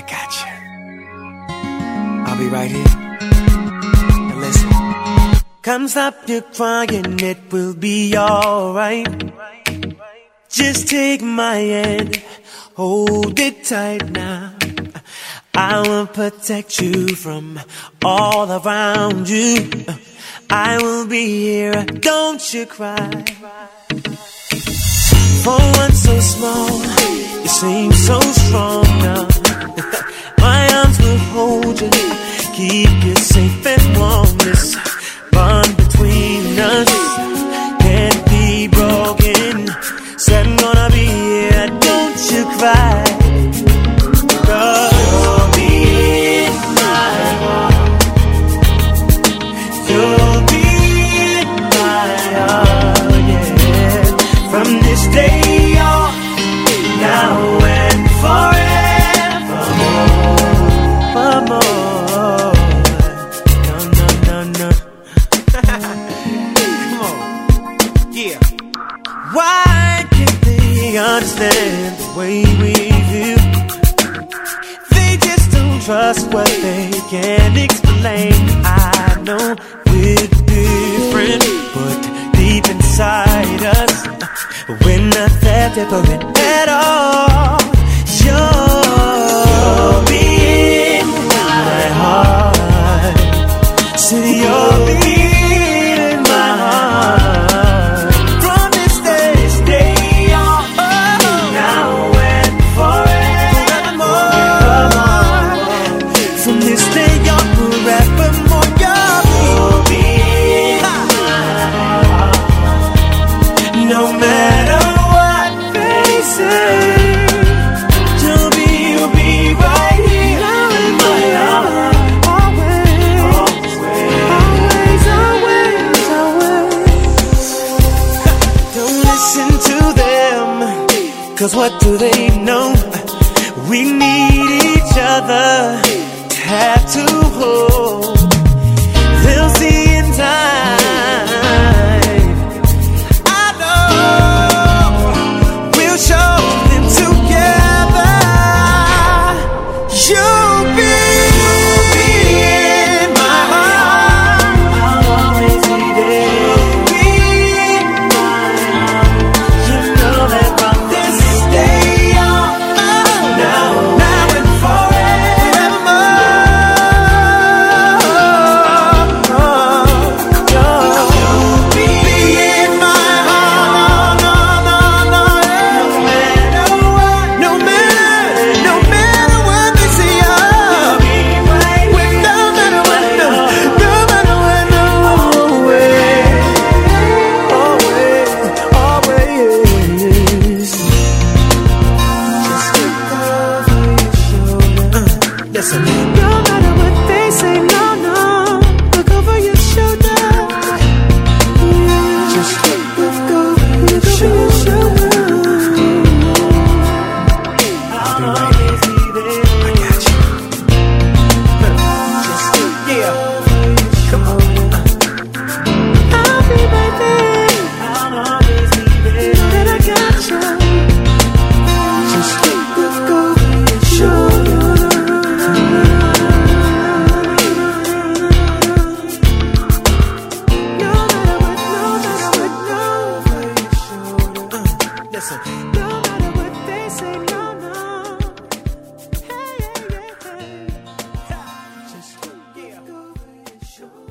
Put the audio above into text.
I got you. I'll be right here. Now listen. Come stop your crying, it will be alright. Just take my hand, hold it tight now. I will protect you from all around you. I will be here, don't you cry. For one so small, you seem so strong now. My arms will hold you, keep you safe and warm. This Yeah. Why can't they understand the way we feel? They just don't trust what they can't explain. I know we're different, but deep inside us, we're not that different at all. You'll be in my heart. Say cause what do they know? We need each other, have to hold. Listen. No matter what they say. show.